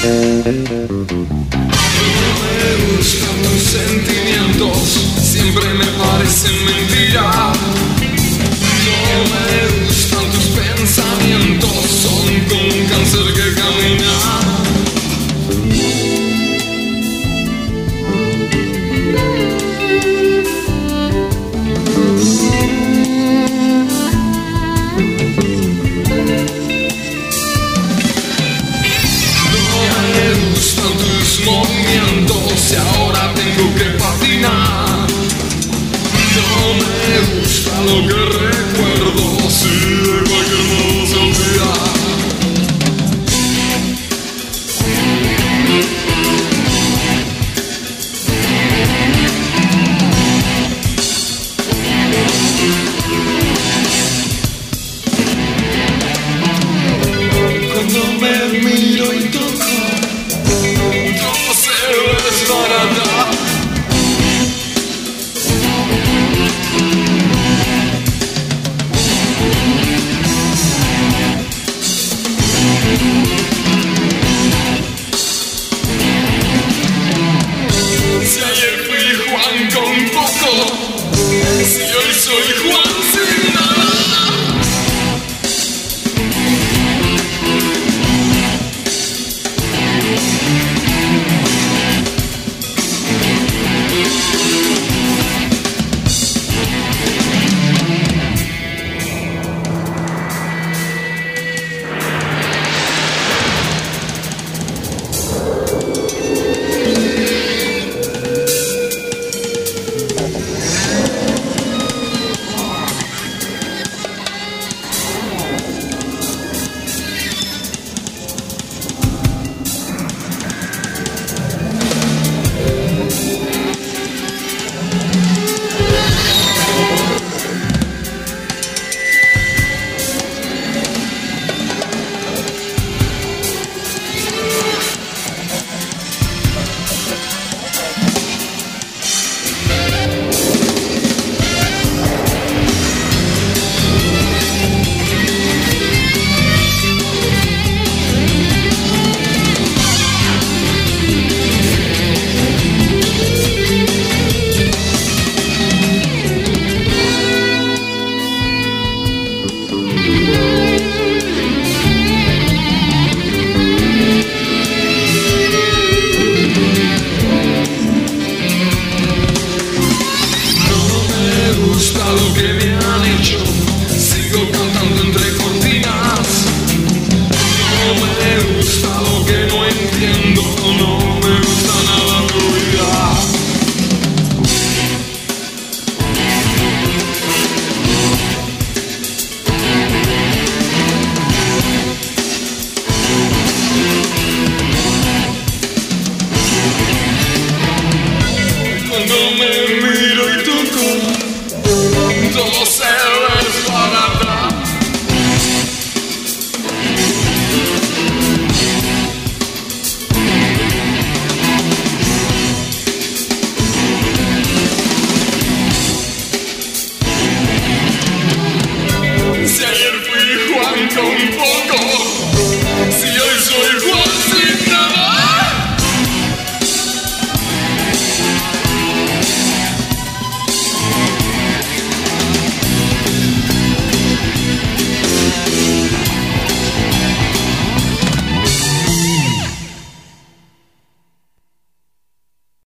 me tus sentimientos, siempre me parecen mentira. 再也不与皇宫不。o que